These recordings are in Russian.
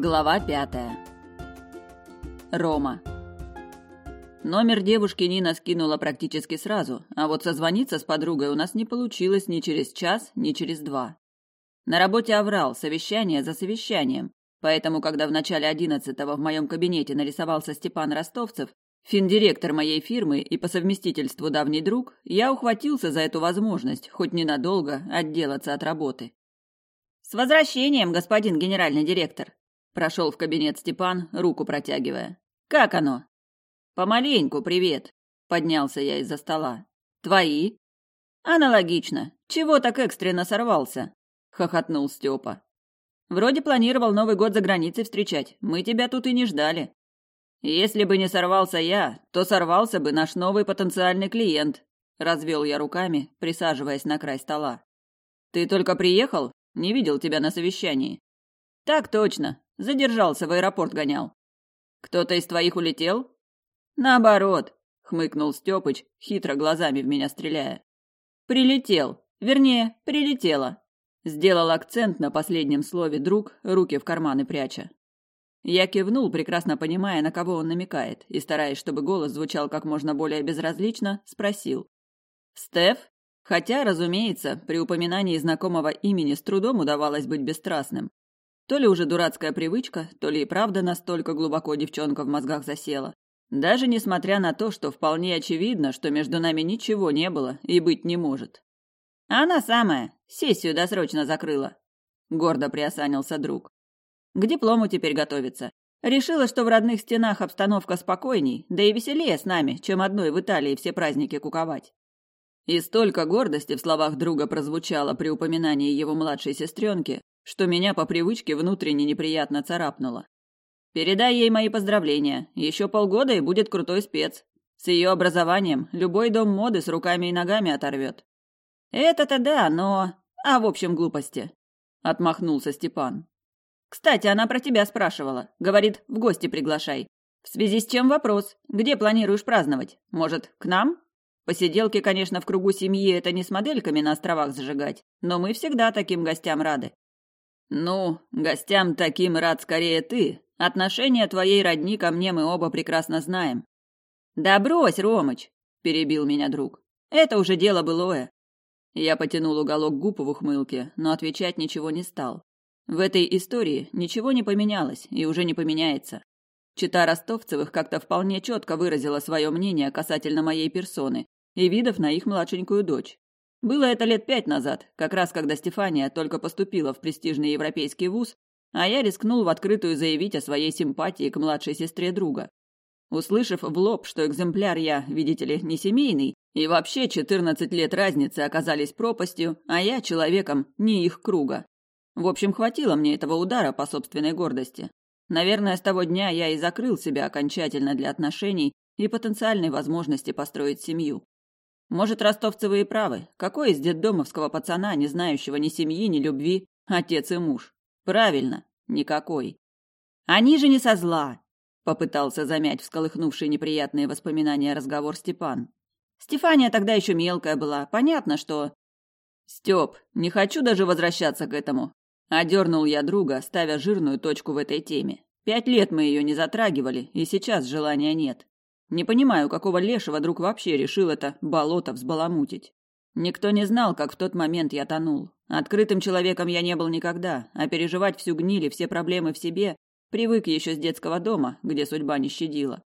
Глава пятая. Рома. Номер девушки Нина скинула практически сразу, а вот созвониться с подругой у нас не получилось ни через час, ни через два. На работе оврал, совещание за совещанием, поэтому, когда в начале одиннадцатого в моем кабинете нарисовался Степан Ростовцев, финдиректор моей фирмы и по совместительству давний друг, я ухватился за эту возможность, хоть ненадолго, отделаться от работы. «С возвращением, господин генеральный директор!» Прошел в кабинет Степан, руку протягивая. «Как оно?» «Помаленьку, привет!» Поднялся я из-за стола. «Твои?» «Аналогично. Чего так экстренно сорвался?» Хохотнул Степа. «Вроде планировал Новый год за границей встречать. Мы тебя тут и не ждали». «Если бы не сорвался я, то сорвался бы наш новый потенциальный клиент», развел я руками, присаживаясь на край стола. «Ты только приехал? Не видел тебя на совещании». «Так точно. Задержался в аэропорт гонял. Кто-то из твоих улетел? Наоборот, хмыкнул Степыч, хитро глазами в меня стреляя. Прилетел. Вернее, прилетела. Сделал акцент на последнем слове друг, руки в карманы пряча. Я кивнул, прекрасно понимая, на кого он намекает, и, стараясь, чтобы голос звучал как можно более безразлично, спросил. «Стеф?» Хотя, разумеется, при упоминании знакомого имени с трудом удавалось быть бесстрастным. То ли уже дурацкая привычка, то ли и правда настолько глубоко девчонка в мозгах засела. Даже несмотря на то, что вполне очевидно, что между нами ничего не было и быть не может. «Она самая! Сессию досрочно закрыла!» — гордо приосанился друг. «К диплому теперь готовится. Решила, что в родных стенах обстановка спокойней, да и веселее с нами, чем одной в Италии все праздники куковать». И столько гордости в словах друга прозвучало при упоминании его младшей сестренки, что меня по привычке внутренне неприятно царапнуло. «Передай ей мои поздравления. Еще полгода и будет крутой спец. С ее образованием любой дом моды с руками и ногами оторвет». «Это-то да, но...» «А, в общем, глупости», — отмахнулся Степан. «Кстати, она про тебя спрашивала. Говорит, в гости приглашай. В связи с чем вопрос. Где планируешь праздновать? Может, к нам? Посиделки, конечно, в кругу семьи это не с модельками на островах зажигать, но мы всегда таким гостям рады. Ну, гостям таким рад скорее ты. Отношение твоей родни ко мне мы оба прекрасно знаем. Да брось, Ромыч, перебил меня друг. Это уже дело былое. Я потянул уголок губ в ухмылке, но отвечать ничего не стал. В этой истории ничего не поменялось и уже не поменяется. Чита Ростовцевых как-то вполне четко выразила свое мнение касательно моей персоны и видов на их младшенькую дочь. Было это лет пять назад, как раз когда Стефания только поступила в престижный европейский вуз, а я рискнул в открытую заявить о своей симпатии к младшей сестре друга. Услышав в лоб, что экземпляр я, видите ли, не семейный, и вообще 14 лет разницы оказались пропастью, а я человеком не их круга. В общем, хватило мне этого удара по собственной гордости. Наверное, с того дня я и закрыл себя окончательно для отношений и потенциальной возможности построить семью. Может, ростовцевые правы. Какой из детдомовского пацана, не знающего ни семьи, ни любви, отец и муж? Правильно, никакой. Они же не со зла, попытался замять всколыхнувшие неприятные воспоминания разговор Степан. Стефания тогда еще мелкая была. Понятно, что Степ, не хочу даже возвращаться к этому, одернул я друга, ставя жирную точку в этой теме. Пять лет мы ее не затрагивали, и сейчас желания нет. Не понимаю, какого лешего друг вообще решил это болото взбаламутить. Никто не знал, как в тот момент я тонул. Открытым человеком я не был никогда, а переживать всю гниль и все проблемы в себе привык еще с детского дома, где судьба не щадила.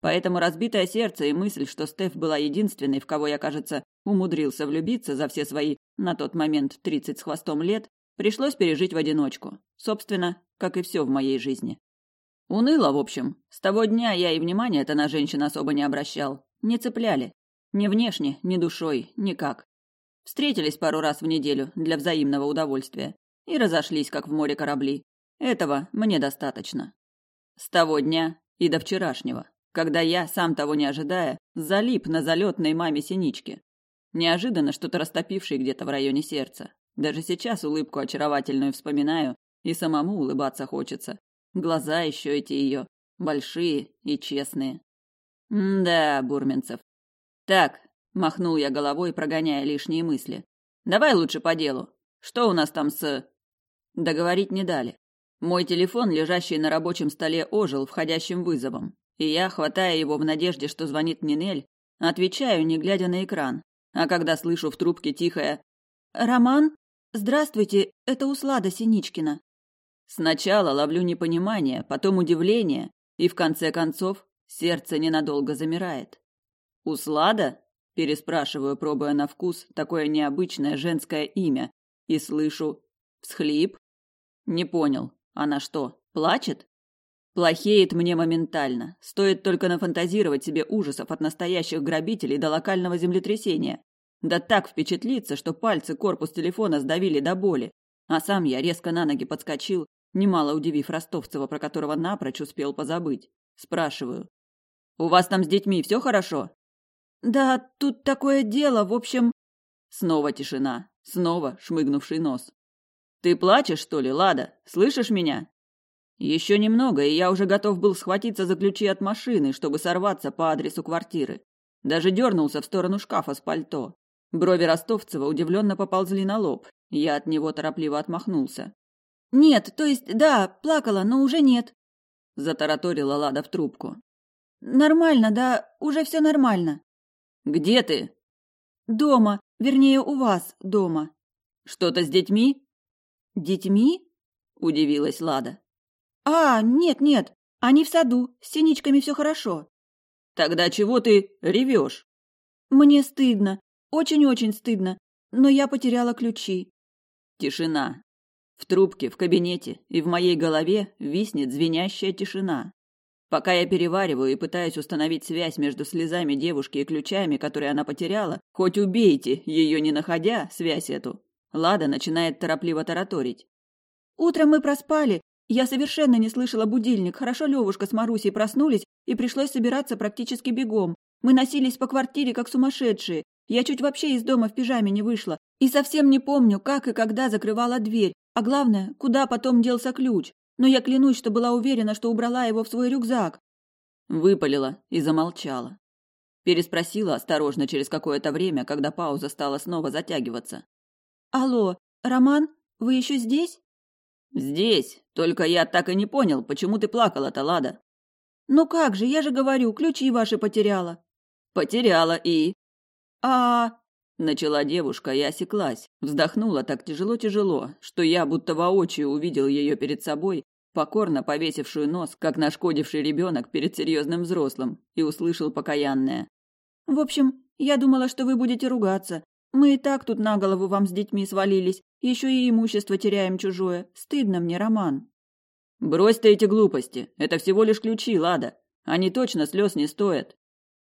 Поэтому разбитое сердце и мысль, что Стеф была единственной, в кого я, кажется, умудрился влюбиться за все свои, на тот момент, тридцать с хвостом лет, пришлось пережить в одиночку. Собственно, как и все в моей жизни. Уныло, в общем. С того дня я и внимания-то на женщин особо не обращал. Не цепляли. Ни внешне, ни душой, никак. Встретились пару раз в неделю для взаимного удовольствия. И разошлись, как в море корабли. Этого мне достаточно. С того дня и до вчерашнего, когда я, сам того не ожидая, залип на залетной маме синички. Неожиданно что-то растопившее где-то в районе сердца. Даже сейчас улыбку очаровательную вспоминаю, и самому улыбаться хочется. Глаза еще эти ее, большие и честные. «Да, Бурменцев». «Так», — махнул я головой, прогоняя лишние мысли. «Давай лучше по делу. Что у нас там с...» Договорить не дали. Мой телефон, лежащий на рабочем столе, ожил входящим вызовом. И я, хватая его в надежде, что звонит Нинель, отвечаю, не глядя на экран. А когда слышу в трубке тихое «Роман? Здравствуйте, это Услада Синичкина». Сначала ловлю непонимание, потом удивление, и в конце концов сердце ненадолго замирает. «Услада?» – переспрашиваю, пробуя на вкус такое необычное женское имя, и слышу «всхлип». Не понял, она что, плачет? Плохеет мне моментально. Стоит только нафантазировать себе ужасов от настоящих грабителей до локального землетрясения. Да так впечатлиться, что пальцы корпус телефона сдавили до боли. А сам я резко на ноги подскочил немало удивив Ростовцева, про которого напрочь успел позабыть. Спрашиваю. «У вас там с детьми все хорошо?» «Да, тут такое дело, в общем...» Снова тишина, снова шмыгнувший нос. «Ты плачешь, что ли, Лада? Слышишь меня?» Еще немного, и я уже готов был схватиться за ключи от машины, чтобы сорваться по адресу квартиры. Даже дернулся в сторону шкафа с пальто. Брови Ростовцева удивленно поползли на лоб. Я от него торопливо отмахнулся. «Нет, то есть, да, плакала, но уже нет», — затараторила Лада в трубку. «Нормально, да, уже все нормально». «Где ты?» «Дома, вернее, у вас дома». «Что-то с детьми?» «Детьми?» — удивилась Лада. «А, нет-нет, они в саду, с синичками все хорошо». «Тогда чего ты ревешь?» «Мне стыдно, очень-очень стыдно, но я потеряла ключи». Тишина. В трубке, в кабинете и в моей голове виснет звенящая тишина. Пока я перевариваю и пытаюсь установить связь между слезами девушки и ключами, которые она потеряла, хоть убейте, ее не находя, связь эту, Лада начинает торопливо тараторить. «Утром мы проспали. Я совершенно не слышала будильник. Хорошо Левушка с Марусей проснулись, и пришлось собираться практически бегом. Мы носились по квартире, как сумасшедшие. Я чуть вообще из дома в пижаме не вышла. И совсем не помню, как и когда закрывала дверь. А главное, куда потом делся ключ? Но я клянусь, что была уверена, что убрала его в свой рюкзак. Выпалила и замолчала. Переспросила осторожно через какое-то время, когда пауза стала снова затягиваться. «Алло, Роман, вы еще здесь?» «Здесь. Только я так и не понял, почему ты плакала-то, Лада?» «Ну как же, я же говорю, ключи ваши потеряла». «Потеряла и...» «А...» Начала девушка и осеклась, вздохнула так тяжело-тяжело, что я будто воочию увидел ее перед собой, покорно повесившую нос, как нашкодивший ребенок перед серьезным взрослым, и услышал покаянное. «В общем, я думала, что вы будете ругаться. Мы и так тут на голову вам с детьми свалились, еще и имущество теряем чужое. Стыдно мне, Роман». «Брось ты эти глупости. Это всего лишь ключи, Лада. Они точно слез не стоят».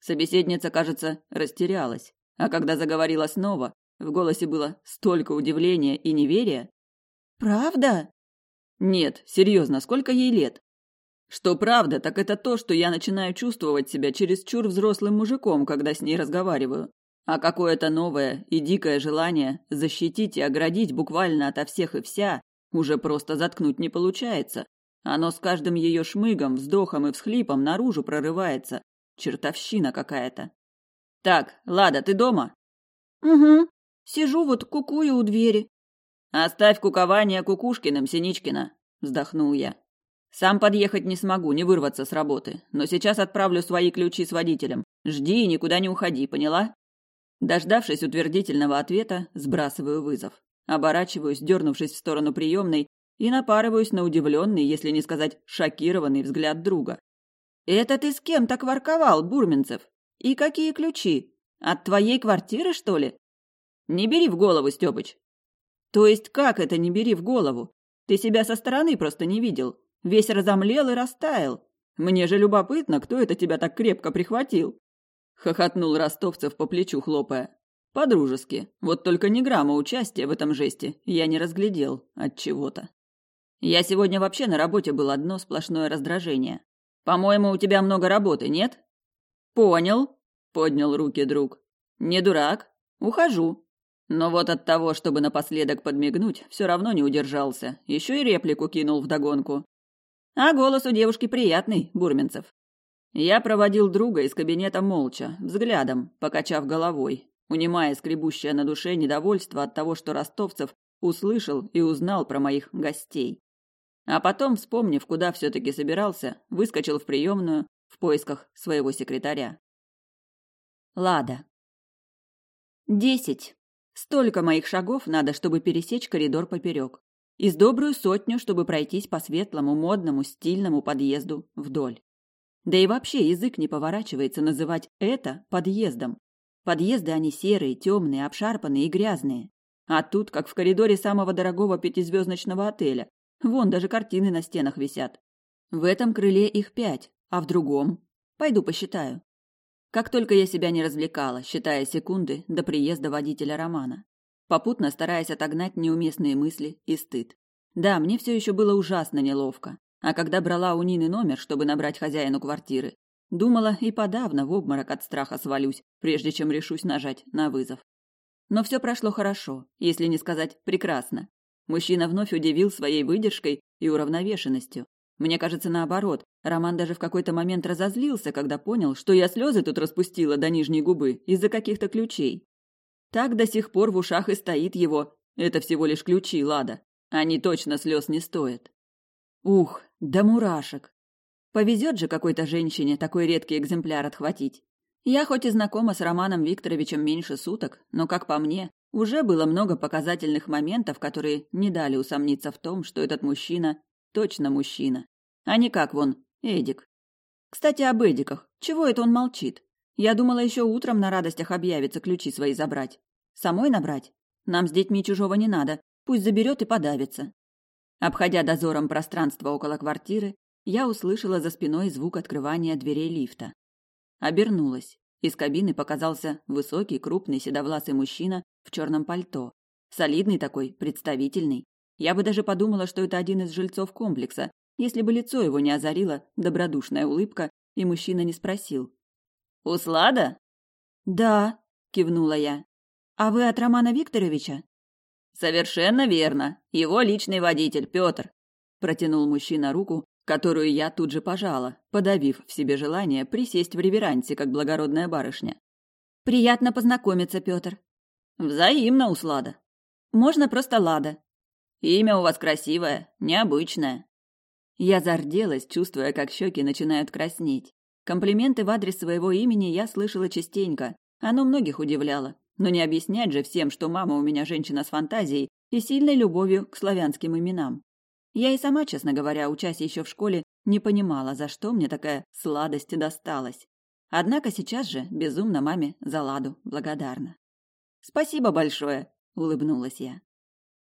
Собеседница, кажется, растерялась. А когда заговорила снова, в голосе было столько удивления и неверия. «Правда?» «Нет, серьезно, сколько ей лет?» «Что правда, так это то, что я начинаю чувствовать себя чересчур взрослым мужиком, когда с ней разговариваю. А какое-то новое и дикое желание защитить и оградить буквально ото всех и вся уже просто заткнуть не получается. Оно с каждым ее шмыгом, вздохом и всхлипом наружу прорывается. Чертовщина какая-то. Так, Лада, ты дома? Угу. Сижу вот кукую у двери. Оставь кукование Кукушкиным, Синичкина, вздохнул я. Сам подъехать не смогу, не вырваться с работы, но сейчас отправлю свои ключи с водителем. Жди и никуда не уходи, поняла? Дождавшись утвердительного ответа, сбрасываю вызов. Оборачиваюсь, дернувшись в сторону приемной, и напарываюсь на удивленный, если не сказать шокированный взгляд друга. «Это ты с кем так ворковал, Бурминцев?» И какие ключи? От твоей квартиры, что ли? Не бери в голову, Стёпыч. То есть как это не бери в голову? Ты себя со стороны просто не видел. Весь разомлел и растаял. Мне же любопытно, кто это тебя так крепко прихватил. Хохотнул Ростовцев по плечу, хлопая. По-дружески. Вот только ни грамма участия в этом жесте я не разглядел от чего-то. Я сегодня вообще на работе был одно сплошное раздражение. По-моему, у тебя много работы, нет? Понял, поднял руки друг. Не дурак, ухожу. Но вот от того, чтобы напоследок подмигнуть, все равно не удержался. Еще и реплику кинул вдогонку. А голос у девушки приятный, Бурминцев. Я проводил друга из кабинета молча, взглядом, покачав головой, унимая скребущее на душе недовольство от того, что ростовцев услышал и узнал про моих гостей. А потом, вспомнив, куда все-таки собирался, выскочил в приемную, в поисках своего секретаря. Лада. Десять. Столько моих шагов надо, чтобы пересечь коридор поперек. И с добрую сотню, чтобы пройтись по светлому, модному, стильному подъезду вдоль. Да и вообще язык не поворачивается называть это подъездом. Подъезды они серые, темные, обшарпанные и грязные. А тут, как в коридоре самого дорогого пятизвездочного отеля. Вон даже картины на стенах висят. В этом крыле их пять, а в другом. Пойду посчитаю. Как только я себя не развлекала, считая секунды до приезда водителя Романа, попутно стараясь отогнать неуместные мысли и стыд. Да, мне все еще было ужасно неловко, а когда брала у Нины номер, чтобы набрать хозяину квартиры, думала и подавно в обморок от страха свалюсь, прежде чем решусь нажать на вызов. Но все прошло хорошо, если не сказать прекрасно. Мужчина вновь удивил своей выдержкой и уравновешенностью. Мне кажется, наоборот. Роман даже в какой-то момент разозлился, когда понял, что я слезы тут распустила до нижней губы из-за каких-то ключей. Так до сих пор в ушах и стоит его. Это всего лишь ключи, Лада. Они точно слез не стоят. Ух, да мурашек. Повезет же какой-то женщине такой редкий экземпляр отхватить. Я хоть и знакома с Романом Викторовичем меньше суток, но, как по мне, уже было много показательных моментов, которые не дали усомниться в том, что этот мужчина Точно мужчина. А не как вон, Эдик. Кстати, об Эдиках. Чего это он молчит? Я думала, еще утром на радостях объявится ключи свои забрать. Самой набрать? Нам с детьми чужого не надо. Пусть заберет и подавится. Обходя дозором пространство около квартиры, я услышала за спиной звук открывания дверей лифта. Обернулась. Из кабины показался высокий, крупный, седовласый мужчина в черном пальто. Солидный такой, представительный. Я бы даже подумала, что это один из жильцов комплекса, если бы лицо его не озарила добродушная улыбка, и мужчина не спросил. «Услада?» «Да», — кивнула я. «А вы от Романа Викторовича?» «Совершенно верно. Его личный водитель, Петр», — протянул мужчина руку, которую я тут же пожала, подавив в себе желание присесть в реверансе, как благородная барышня. «Приятно познакомиться, Петр». «Взаимно, Услада». «Можно просто Лада», Имя у вас красивое, необычное». Я зарделась, чувствуя, как щеки начинают краснеть. Комплименты в адрес своего имени я слышала частенько. Оно многих удивляло. Но не объяснять же всем, что мама у меня женщина с фантазией и сильной любовью к славянским именам. Я и сама, честно говоря, учась еще в школе, не понимала, за что мне такая сладость досталась. Однако сейчас же безумно маме за ладу благодарна. «Спасибо большое», — улыбнулась я.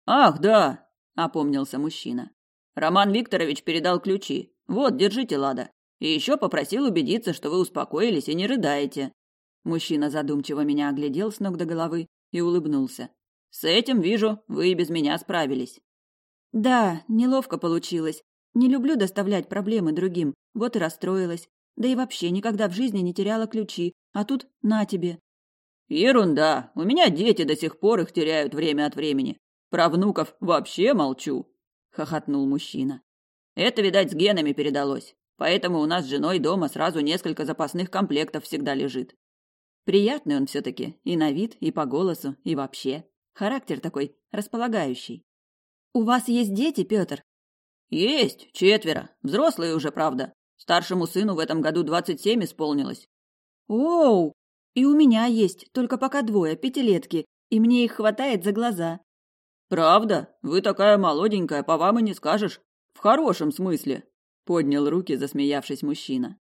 «Ах, да!» опомнился мужчина. Роман Викторович передал ключи. Вот, держите, Лада. И еще попросил убедиться, что вы успокоились и не рыдаете. Мужчина задумчиво меня оглядел с ног до головы и улыбнулся. С этим вижу, вы и без меня справились. Да, неловко получилось. Не люблю доставлять проблемы другим, вот и расстроилась. Да и вообще никогда в жизни не теряла ключи, а тут на тебе. Ерунда, у меня дети до сих пор их теряют время от времени. Про внуков вообще молчу, хохотнул мужчина. Это, видать, с генами передалось. Поэтому у нас с женой дома сразу несколько запасных комплектов всегда лежит. Приятный он все-таки и на вид, и по голосу, и вообще. Характер такой располагающий. «У вас есть дети, Петр?» «Есть, четверо. Взрослые уже, правда. Старшему сыну в этом году двадцать семь исполнилось». «Оу! И у меня есть, только пока двое, пятилетки, и мне их хватает за глаза. «Правда? Вы такая молоденькая, по вам и не скажешь. В хорошем смысле», — поднял руки, засмеявшись мужчина.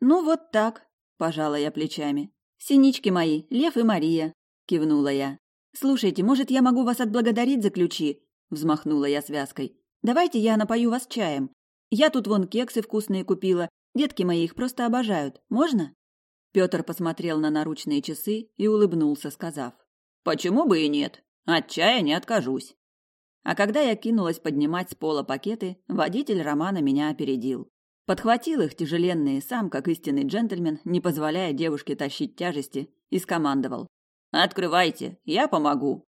«Ну вот так», — пожала я плечами. «Синички мои, Лев и Мария», — кивнула я. «Слушайте, может, я могу вас отблагодарить за ключи?» — взмахнула я связкой. «Давайте я напою вас чаем. Я тут вон кексы вкусные купила. Детки мои их просто обожают. Можно?» Петр посмотрел на наручные часы и улыбнулся, сказав. «Почему бы и нет? От чая не откажусь. А когда я кинулась поднимать с пола пакеты, водитель Романа меня опередил. Подхватил их тяжеленные сам, как истинный джентльмен, не позволяя девушке тащить тяжести, и скомандовал. «Открывайте, я помогу».